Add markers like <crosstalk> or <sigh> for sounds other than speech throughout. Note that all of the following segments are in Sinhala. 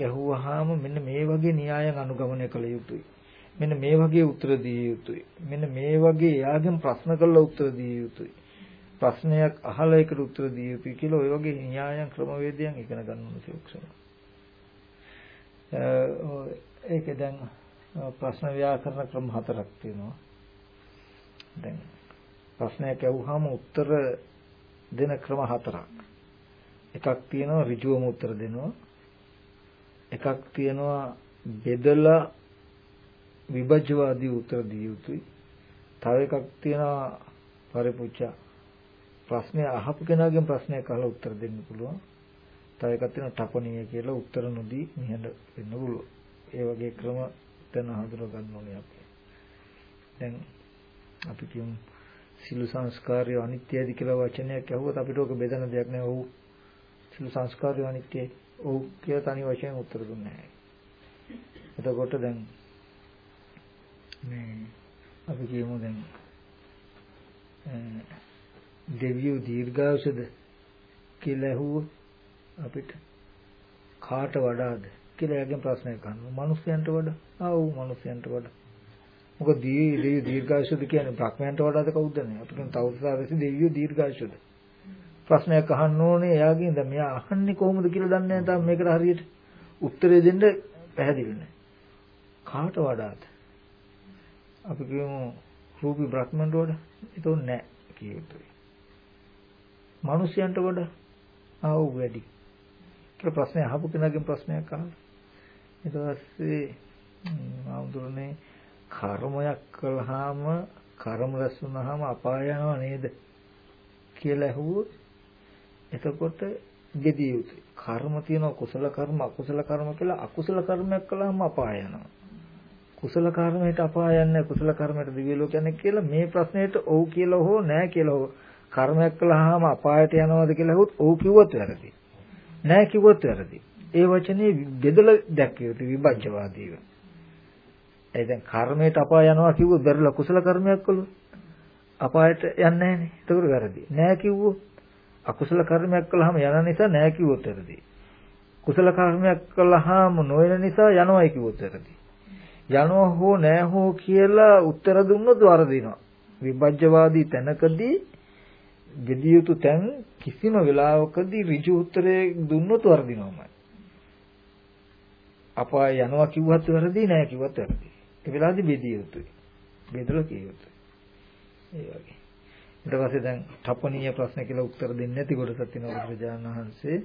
ඇහුවාම මෙන්න මේ වගේ න්‍යායන් අනුගමනය කළ යුතුයි. මෙන්න මේ වගේ උත්තර දිය යුතුයි. මෙන්න මේ වගේ එයාගෙන් ප්‍රශ්න කරලා උත්තර දිය යුතුයි. ප්‍රශ්නයක් අහලා ඒකට උත්තර දිය යුතුයි කියලා ওই වගේ න්‍යායන් ක්‍රමවේදයන් ඉගෙන ගන්න ඕනේ සූක්ෂම. ඒක දැන් ප්‍රශ්න ව්‍යාකරණ ක්‍රම හතරක් තියෙනවා. දැන් ප්‍රශ්නයක් ඇහුවාම උත්තර දෙන ක්‍රම හතරක්. එකක් තියෙනවා ඍජුවම උත්තර දෙනවා. එකක් තියෙනවා බෙදලා විභජ්‍යවාදී උත්තර දිය යුතුයි. තව එකක් තියෙනවා පරිපුච්චා. ප්‍රශ්නේ අහපු කෙනාගෙන් ප්‍රශ්නයක් අහලා උත්තර දෙන්න පුළුවන්. තව එකක් තියෙනවා තපණීය කියලා උත්තර නොදී නිහඬ වෙන්න පුළුවන්. ඒ වගේ ක්‍රම දැන් හඳුනා ගන්න ඕනේ අපි. දැන් අපි කියමු සිළු සංස්කාරය අනිත්‍යයි කියලා වචනයක් ඇහුවොත් අපිට ඕක බෙදන දෙයක් නෑ. ඔව් සිළු සංස්කාරය අනිත්‍යයි. ඔව් කියලා තනි වශයෙන් උත්තර දුන්නේ නැහැ. එතකොට දැන් මේ අපි කියමු දැන් දෙවියෝ දීර්ඝායුෂද කියලා ඇහුවොත් අපිට කාට වඩාද කියලා එයාගෙන් ප්‍රශ්නයක් අහනවා. මිනිස්යන්ට වඩා? ආ ඔව් මිනිස්යන්ට වඩා. මොකද දෙවියෝ දීර්ඝායුෂද කියන්නේ බ්‍රහ්මයන්ට වඩාද කවුද නේ? අපිට තවුසාරසි දෙවියෝ දීර්ඝායුෂද? ප්‍රශ්නයක් අහන්න ඕනේ එයාගෙන් දැන් මෙයා අහන්නේ කොහොමද කියලා දන්නේ නැහැ තාම මේකට හරියට උත්තරේ දෙන්න පැහැදිලි නැහැ. කාට වඩාද? අපි කියමු රූපී බ්‍රහ්මන්ට වඩා? ඒක නෑ කියුතුයි. මිනිසයන්ට වඩා ආව වැඩි. කියලා ප්‍රශ්නය අහපු කෙනාගෙන් ප්‍රශ්නයක් අහලා. ඊට පස්සේ ආඳුරනේ කර්මයක් කළාම කර්ම රැස් වුණාම අපාය යනවා නේද කියලා ඇහුවොත් එතකොට ගෙදිය යුතුයි. කර්ම තියෙනවා කුසල කර්ම අකුසල කර්ම කියලා අකුසල කර්මයක් කළාම අපාය යනවා. කුසල කර්මයට අපාය යන්නේ කුසල කර්මයට දිව්‍ය ලෝක යන්නේ කියලා මේ ප්‍රශ්නෙට ඔව් කියලා හෝ නෑ කියලා හෝ කර්මයක් කළාම අපායට යනවද කියලා හුත් ඔව් කිව්වොත් වැරදි. නෑ කිව්වොත් වැරදි. ඒ වචනේ බෙදලා දැක්කිය යුතු විභජ්‍යවාදීව. ඒ දැන් කර්මයට අපාය යනවා කිව්වොත් බැරිලා කුසල කර්මයක් කළොත් අපායට යන්නේ නෑනේ. ඒක වැරදි. නෑ කිව්වොත් අකුසල කර්මයක් කළාම යන නිසා නෑ කිව්වොත් වැරදි. කුසල කර්මයක් කළාම නොවන නිසා යනවායි කිව්වොත් වැරදි. යනවා හෝ නෑ හෝ කියලා උත්තර දුන්නොත් වරදිනවා. විභජ්‍යවාදී තැනකදී ගෙදිය යුතු තැන් කිසිම වෙලාවකදී ඍජු උත්තරේ දුන්නොත් වරදිනවමයි. අපාය යනවා කිව්වත් වැරදි නෑ කිව්වත් වැරදි. ඒ වෙලාවේදී බෙදිය යුතුයි. බෙදලා කිය යුතුයි. ඒ වගේ. ඊට පස්සේ දැන් තපනීය ප්‍රශ්න කියලා උත්තර දෙන්නේ නැති කොටසක් තියෙනවා බුදුරජාණන් වහන්සේ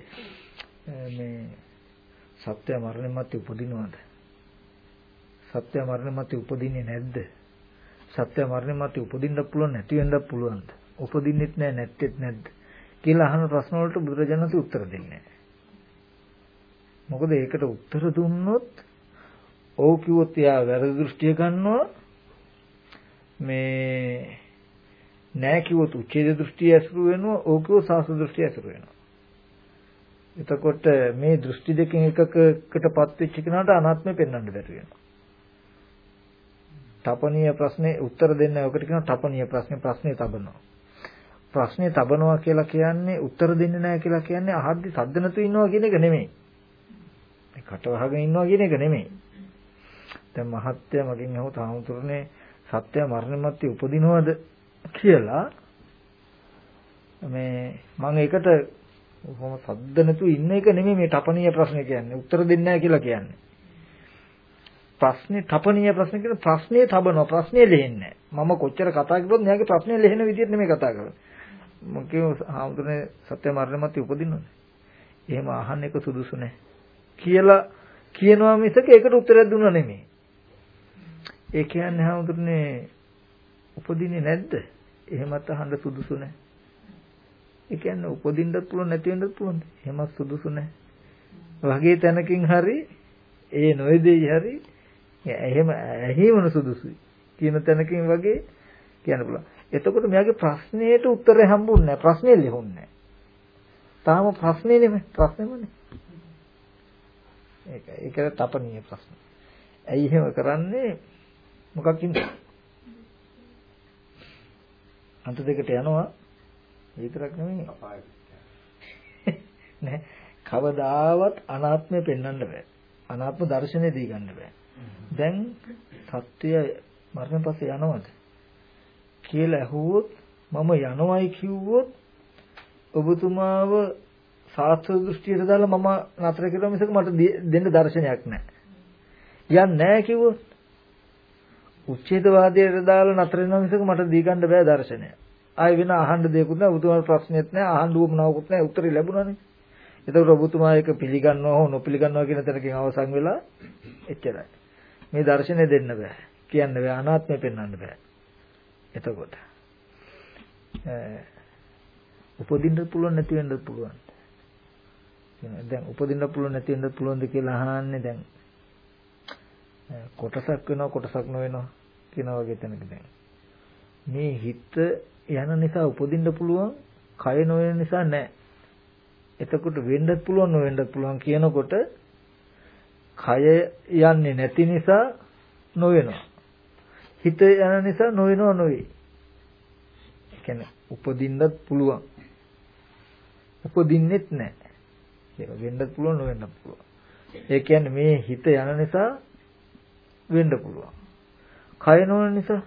මේ සත්‍ය මරණය මත උපදිනවද? සත්‍ය මරණය මත උපදින්නේ නැද්ද? සත්‍ය මරණය මත උපදින්න පුළුවන් නැති වෙන්නත් පුළුවන්ද? උපදින්නෙත් නැහැ නැත්තේත් නැද්ද? කියලා අහන ප්‍රශ්න වලට බුදුරජාණන් උත්තර දෙන්නේ මොකද ඒකට උත්තර දුන්නොත් ඔව් කිව්වොත් එයා වැරදි දෘෂ්ටිය ගන්නවා මේ නෑ කිව්වොත් උච්ඡේද දෘෂ්ටිය ඇසුරු වෙනවා ඔව් කිව්වොත් සාස දෘෂ්ටිය ඇසුරු වෙනවා එතකොට මේ දෘෂ්ටි දෙකෙන් එකකකටපත් වෙච්ච කෙනාට අනාත්මය පෙන්වන්න බැරි වෙනවා තපනීය ප්‍රශ්නේ උත්තර දෙන්න ඔකට කියනවා තපනීය ප්‍රශ්නේ ප්‍රශ්නේ තබනවා. ප්‍රශ්නේ තබනවා කියලා කියන්නේ උත්තර දෙන්නේ නැහැ කියලා කියන්නේ අහද්දි සද්ද නැතු ඉන්නවා කියන එක නෙමෙයි. මේ කට වහගෙන ඉන්නවා කියන එක නෙමෙයි. දැන් මහත්ය මගෙන් අහුව තාමුතුරනේ සත්‍ය මරණ මැත්තේ උපදිනවද කියලා මේ මම ඒකට කොහොම සද්ද නැතු ඉන්න එක නෙමෙයි මේ තපනීය ප්‍රශ්නේ කියන්නේ. උත්තර දෙන්නේ නැහැ කියලා කියන්නේ. ප්‍රශ්නේ තපනීය ප්‍රශ්න කියන ප්‍රශ්නේ තබනවා ප්‍රශ්නේ ලෙහෙන්නේ මම කොච්චර කතා කළොත් මෙයාගේ ප්‍රශ්නේ ලෙහෙන විදිහට නෙමෙයි කතා කරන්නේ. මම කියමු හාමුදුරනේ සත්‍ය මරණ මත උපදින්නද එහෙම අහන්න එක සුදුසු නැහැ. කියලා කියනවා මිසක ඒකට උත්තරයක් දුන්නා නෙමෙයි. ඒ කියන්නේ හාමුදුරනේ උපදින්නේ නැද්ද? එහෙමත් අහන්න සුදුසු නැහැ ඒ කියන්නේ උපදින්නත් පුළුවන් නැති වෙන්නත් පුළුවන් එහෙමත් සුදුසු නැහැ වගේ තැනකින් හරි ඒ නොයේදී හරි එහෙම ඇහිවන සුදුසුයි කියන තැනකින් වගේ කියන්න පුළුවන්. එතකොට මෙයාගේ ප්‍රශ්නයට උත්තරය හම්බුන්නේ නැහැ. ප්‍රශ්නේ ලියුන්නේ නැහැ. තාම ප්‍රශ්නේ නෙමෙයි ප්‍රශ්නේමනේ. ඒකයි. ඒකට තපනීය ප්‍රශ්න. ඇයි එහෙම කරන්නේ? මොකක්ින්ද? අන්ත දෙකට යනවා. විතරක් නෙමෙයි. <laughs> නෑ. කවදාවත් අනාත්මය පෙන්වන්න බෑ. අනාත්ම දර්ශනය දී ගන්න බෑ. දැන් සත්‍යය මරණය පස්සේ යනවද කියලා ඇහුවොත් මම යනවයි කිව්වොත් ඔබතුමාව සාස්ත්‍ර දෘෂ්ටියට දාලා මම නතර කළා මිසක මට දෙන්න දර්ශනයක් නැහැ. යන්නේ නැහැ කිව්වොත් උච්ඡේදවාදයට දාලා නතර වෙනවා මිසක මට දී ගන්න බෑ දර්ශනය. ආයෙ වෙන අහන්න දෙයක්වත් නැහැ. ඔබතුමාට ප්‍රශ්නෙත් නැහැ. අහන්න උවමනාවකුත් නැහැ. උත්තරේ ලැබුණානේ. එතකොට ඔබතුමා එක පිළිගන්නවා හෝ නොපිළිගන්නවා කියන තැනකින් අවසන් වෙලා එච්චරයි. මේ දර්ශනය දෙන්න බෑ. කියන්න බෑ. අනාත්මය පෙන්වන්න බෑ. එතකොට උපදින්න පුළුවන් නැති වෙන්න පුළුවන්. දැන් උපදින්න පුළුවන් නැති වෙන්න පුළුවන්ද කියලා අහන්නේ දැන් කොටසක් වෙනවා කොටසක් නොවෙනවා කියන වගේ තැනක දැන් මේ හිත යන නිසා උපදින්න පුළුවන් කය නොවන නිසා නැහැ එතකොට වෙන්නත් පුළුවන් නොවෙන්නත් පුළුවන් කියනකොට කය යන්නේ නැති නිසා නොවෙනවා. හිත යන නිසා නොවෙනව නොවේ. ඒ කියන්නේ උපදින්නත් පුළුවන්. උපදින්නෙත් නැහැ. ඒක වෙන්නත් පුළුවන් නොවෙන්නත් පුළුවන්. ඒ කියන්නේ මේ හිත යන නිසා වෙන්න පුළුවන්. කය නොවන නිසා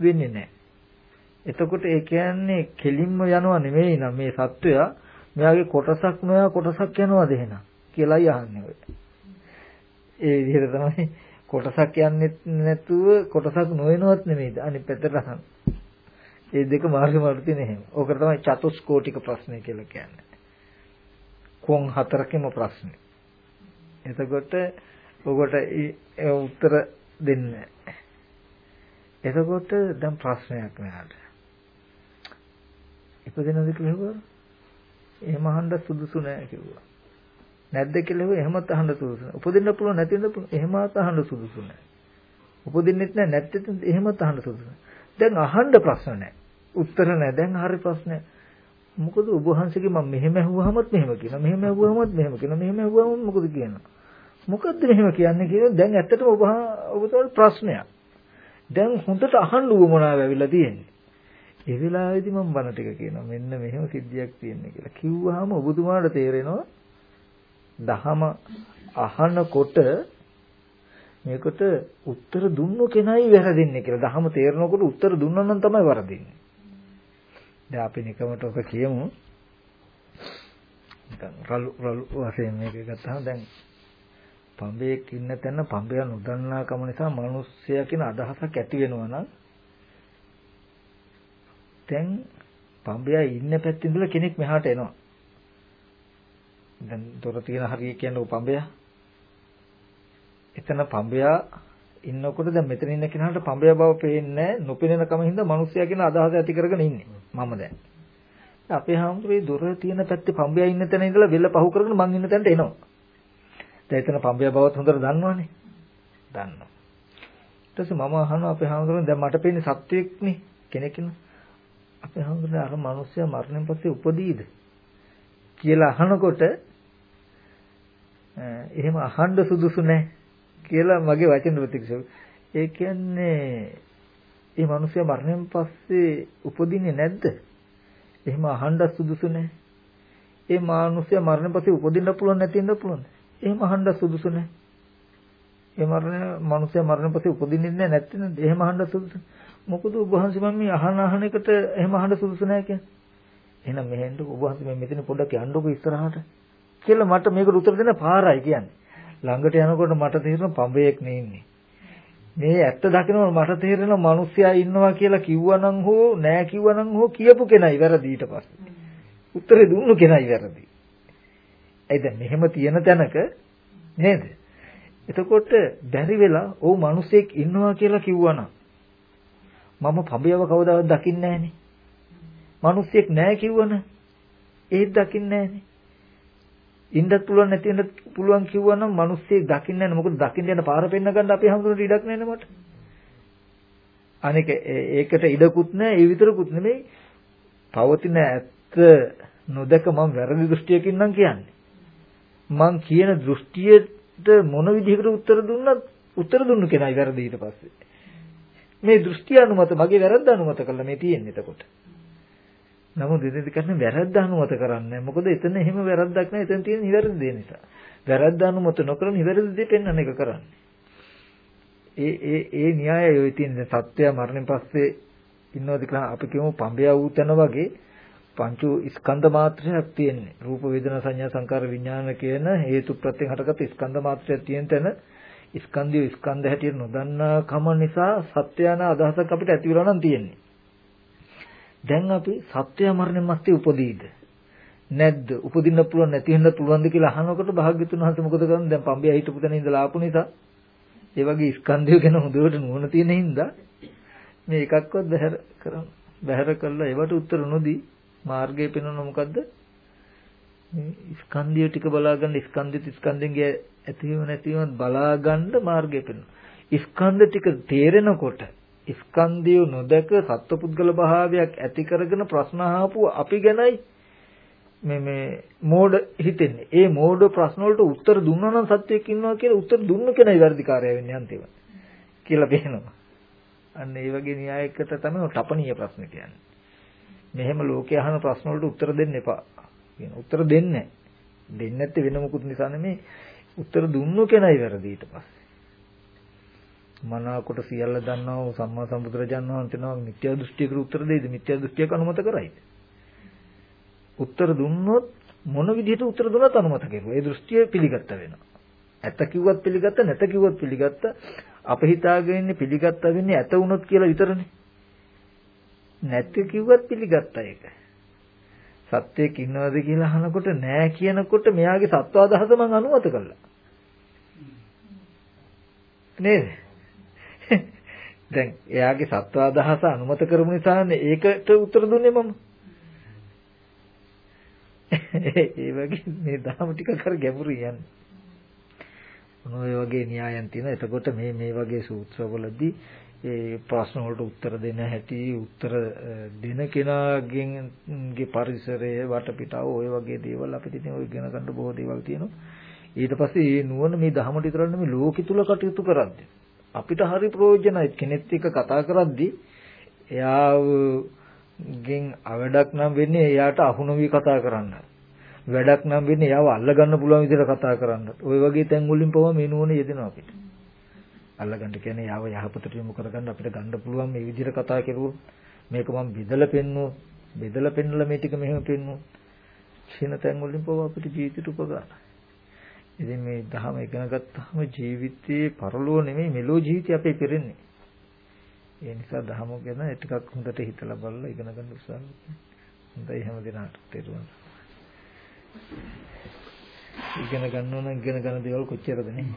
වෙන්නේ නැහැ. එතකොට ඒ කියන්නේ කෙලින්ම යනවා නෙමෙයි නම් මේ සත්වයා මෙයාගේ කොටසක් නොයා කොටසක් යනවාද එහෙනම් කියලායි අහන්නේ ඔය. ඒ විදිහට තමයි කොටසක් යන්නේ නැතුව කොටසක් නොවෙනවත් නෙමෙයිද අනිත් පැත්තට අහන්න. ඒ දෙක මාර්ග මාර්ග තියෙන එහෙම. ඕක තමයි චතුස්කෝටික ප්‍රශ්නය කියලා කියන්නේ. කොන් හතරකම ප්‍රශ්නේ. එතකොට ඔකට ඒ උත්තර දෙන්නේ එතකොට දැන් ප්‍රශ්නයක් මෙයාට. ඉපදෙනවද කියලා එහෙම අහන්න සුදුසු නෑ කිව්වා. නැද්ද කියලා හෙව එහෙමත් අහන්න සුදුසු නෑ. උපදින්න පුළුවන් නැති වෙන්න පුළුවන් එහෙමත් අහන්න සුදුසු නෑ. උපදින්නෙත් නෑ නැත්තෙත් එහෙමත් අහන්න සුදුසු නෑ. දැන් අහන්න ප්‍රශ්න නෑ. උත්තර නෑ. දැන් හරි ප්‍රශ්නේ. මොකද ඔබ වහන්සේගේ මම මෙහෙම ඇහුවාමත් මෙහෙම කියනවා. මෙහෙම ඇහුවාමත් මෙහෙම කියනවා. මෙහෙම ඇහුවාම මොකද කියනවා? මොකද්ද මෙහෙම කියන්නේ කියලා දැන් ඇත්තටම ඔබ ඔබට ප්‍රශ්නයක්. දැන් හොඳට අහන්න උවමනාව ඇවිල්ලා තියෙන්නේ. ඒ වෙලාවේදී මම බණ ටික කියනවා මෙන්න මෙහෙම සිද්ධියක් තියෙන්නේ කියලා. කිව්වහම ඔබතුමාට තේරෙනවා දහම අහනකොට මේකට උත්තර දුන්නු කෙනයි වැරදින්නේ කියලා. දහම තේරෙනකොට උත්තර දුන්නා නම් තමයි වරදින්නේ. දැන් අපි නිකමට ඔක කියමු. නිකන් රළු රළු වශයෙන් මේක ගත්තාම දැන් පඹයක් ඉන්න තැන පඹය නොදන්නාකම නිසා මිනිස්සයා කියන අදහසක් ඇති වෙනවා නම් දැන් පඹයා ඉන්න පැත්තේ ඉඳලා කෙනෙක් මෙහාට එනවා. දැන් දොර තියෙන හරිය කියන්නේ පඹයා. එතන පඹයා ඉන්නකොට දැන් මෙතන ඉන්න කෙනාට පඹයා බව පේන්නේ නොපෙනෙන කම හින්දා මිනිස්සයා කියන අදහස ඇති කරගෙන ඉන්නේ. මම දැන්. අපේ හැමෝටේ දොර තියෙන පැත්තේ පඹයා ඉන්න තැන ඉඳලා වෙල්ල පහු කරගෙන මං ඉන්න තැනට එනවා. දැන් එතන පඹයා බවත් හොඳට දන්නවනේ. දන්නවා. ඊට පස්සේ මම අහනවා අපේ හැමෝටම දැන් මට පේන්නේ සත්‍යයක් කෙනෙක් ඉන්නවා. අපේ හඳුනන අර මිනිස්සයා මරණයෙන් පස්සේ උපදීද කියලා අහනකොට එහෙම අහන්න සුදුසු නැහැ කියලා මගේ වචන ප්‍රතික්ෂේප. ඒ කියන්නේ මේ මිනිස්සයා මරණයෙන් පස්සේ උපදින්නේ නැද්ද? එහෙම අහන්න සුදුසු නැහැ. ඒ මිනිස්සයා මරණයෙන් පස්සේ උපදින්න පුළුවන් නැති වෙන්න පුළුවන්. එහෙම අහන්න සුදුසු නැහැ. ඒ මරණ මිනිස්සයා මරණයෙන් පස්සේ උපදින්නේ නැහැ නැත්නම් එහෙම අහන්න සුදුසු. මොකද ඔබ වහන්සේ මම මේ අහන අහන එකට එහෙම අහන්න සුදුසු නැහැ කියන්නේ. එහෙනම් මෙහෙන්ද ඔබ වහන්සේ මේ මෙතන පොඩ්ඩක් යන්නකො ඉස්සරහට කියලා මට මේකට උත්තර දෙන්න පාරයි කියන්නේ. ළඟට යනකොට මට තේරෙන පඹයක් නේ ඉන්නේ. මේ ඇත්ත දකිනකොට මට තේරෙන මිනිස්සයා ඉන්නවා කියලා කිව්වනම් හෝ නෑ කිව්වනම් හෝ කියපු කෙනයි වැරදි ඊට පස්සේ. උත්තරේ දුන්නු කෙනයි වැරදි. ඒ දැන් මෙහෙම තියෙන තැනක නේද? එතකොට බැරි වෙලා ඔව් මිනිසෙක් ඉන්නවා කියලා කිව්වනම් මම පඹයව කවදාවත් දකින්නේ නැහනේ. මිනිස්සෙක් නැහැ කිව්වන ඒත් දකින්නේ නැහනේ. ඉන්නත් පුළුවන් නැති වෙන්න පුළුවන් කිව්වනම් මිනිස්සෙක් දකින්නේ නැහැ. මොකද දකින්න යන පාර පෙන්න ගන්න අපි හඳුනන ඉඩක් නැහැ මට. අනික ඒකට ඉඩකුත් නැහැ ඒ විතරකුත් නෙමෙයි පවතින ඇත්ත නොදක මම වැරදි දෘෂ්ටියකින් නම් කියන්නේ. මං කියන දෘෂ්ටියට මොන විදිහකට උත්තර දුන්නත් උත්තර දුන්නු කෙනයි වැරදි ඊට පස්සේ. මේ දෘෂ්ටි අනුමත මගේ වැරද්ද අනුමත කළා මේ තියෙන්නේ එතකොට. නමුත් එතනදි කරන්නේ වැරද්ද අනුමත කරන්නේ මොකද එතන එහෙම වැරද්දක් නැහැ එතන තියෙන නිවැරදි දේ නිසා වැරද්ද අනුමත නොකර නිවැරදි දේ පෙන්වන්න එක කරන්නේ ඒ ඒ ඒ න්‍යායය ඔය තියෙන සත්‍යය මරණයෙන් පස්සේ ඉන්නවද කියලා අපි කියමු පඹය වූ තැන වගේ පංච ස්කන්ධ මාත්‍රයක් තියෙන්නේ. රූප වේදනා සංඥා සංකාර විඥාන කියන හේතු ප්‍රත්‍යයෙන් හටගත් ස්කන්ධ මාත්‍රයක් තියෙන තැන ස්කන්ධය ස්කන්ධ හැටියට නොදන්නා කම නිසා සත්‍යයන අදහසක් අපිට ඇති වෙලා නම් තියෙන්නේ. දැන් අපි සත්‍ය මරණයෙන් මස්තේ උපදීද? නැද්ද? උපදින්න පුළුවන් නැති වෙන්න පුළුවන්ද කියලා අහනකොට භාග්‍යතුන් වහන්සේ මොකද කරන්නේ? දැන් පඹය හිටපු තැන ඉඳලා ආපු නිසා. ඒ වගේ ස්කන්ධය ගැන හොඳට නුවණ තියෙන හින්දා මේ එකක්වත් බහැර කරන්න බහැර කළා ඒවට උත්තර නොදී මාර්ගය පෙන්වන මොකද්ද මේ ස්කන්ධය ටික බලාගන්න ස්කන්ධිත ස්කන්ධෙන්ගේ ඇතිවීම නැතිවීම බලාගන්න මාර්ගය පෙන්වන ස්කන්ධ ටික තේරෙනකොට ස්කන්ධය නොදක සත්පුද්ගල භාවයක් ඇති කරගෙන ප්‍රශ්න අහපු අපි ගැනයි මේ මේ මෝඩ හිතෙන්නේ. ඒ මෝඩ ප්‍රශ්න වලට උත්තර දුන්නා නම් සත්‍යයක් ඉන්නවා කියලා උත්තර දුන්න කෙනයි වැඩිකාරය වෙන්නේ අන්තිමට. කියලා පේනවා. අන්න ඒ වගේ න්‍යායයකට තමයි තපනීය ප්‍රශ්න කියන්නේ. මෙහෙම ලෝකේ අහන ප්‍රශ්න වලට උත්තර දෙන්න එපා. කියන උත්තර දෙන්නේ දෙන්නේ නැත්තේ වෙන මොකුත් නිසා නෙමෙයි. උත්තර දුන්නු කෙනයි වැරදි ඊට පස්සේ. මනාකොට සියල්ල දන්නා වූ සම්මා සම්බුදුරජාණන් වහන්සේනවා මිත්‍යා දෘෂ්ටියකට උත්තර දෙයිද? මිත්‍යා දෘෂ්ටියක අනුමත කරයිද? උත්තර දුන්නොත් මොන විදිහට උත්තර දුන්නත් අනුමත කෙරුවා. ඒ දෘෂ්ටිය පිළිගත්ත වෙනවා. ඇත කිව්වත් පිළිගත්ත නැත කිව්වත් පිළිගත්ත. අප හිතාගෙන ඉන්නේ පිළිගත්ත වෙන්නේ ඇත වුණොත් කියලා විතරනේ. නැත් කිව්වත් පිළිගත්ත ඒක සත්‍යයක් ඉන්නවද කියලා අහනකොට නෑ කියනකොට මෙයාගේ සත්ව අදහස මම අනුමත කළා නේද <laughs> දැන් එයාගේ සත්ව අදහස අනුමත කරමු නිසානේ ඒකට උත්තර දුන්නේ මම. <laughs> ඒ වගේ මේ ධර්ම ටික කර ගැඹුරු යන්නේ. මොන වගේ න්‍යායන් තියෙන. එතකොට මේ මේ වගේ සූත්‍රවලදී ඒ ප්‍රශ්න වලට උත්තර දෙන හැටි උත්තර දෙන කෙනාගේ පරිසරය වටපිටාව ওই වගේ දේවල් අපිට ඉතින් ඔය ඉගෙන ගන්න බොහෝ දේවල් තියෙනවා. ඊට පස්සේ මේ නුවණ මේ ධහමට විතරක් නෙමෙයි ලෝකෙ තුල කටයුතු කරද්දී අපිට හරි ප්‍රයෝජනයි කෙනෙක් එක්ක කතා කරද්දී එයාගෙන් අවඩක් නම් වෙන්නේ එයාට අහු නොවි කතා කරන්න. වැඩක් නම් වෙන්නේ එයාව අල්ලගන්න පුළුවන් විදිහට කතා කරන්න. ওই වගේ තැන් වලින් පව මේ නුවණ යෙදෙනවා අපිට. අල්ලගන්න කියන්නේ එයාව යහපතට යොමු කරගන්න අපිට ගන්න පුළුවන් මේ විදිහට කතා කරුවොත් මේක මම බෙදලා පෙන්නුවොත් බෙදලා පෙන්නලා මේ ටික මෙහෙම පෙන්නුවොත් කියන තැන් වලින් පව අපිට ජීවිතයට උපකාරයි. ඉතින් මේ ධහම ඉගෙන ගත්තාම ජීවිතයේ පරලෝ නෙමෙයි මෙලෝ ජීවිතය අපේ පෙරෙන්නේ. ඒ නිසා ධහම ගැන ටිකක් හොඳට හිතලා බලලා ඉගෙන ගන්න උත්සාහ කරන්න. හොඳයි හැම දිනකට තේරුම් ඉගෙන ගන්න ඕන ඉගෙන ගන්න දේවල් කොච්චරද නේ?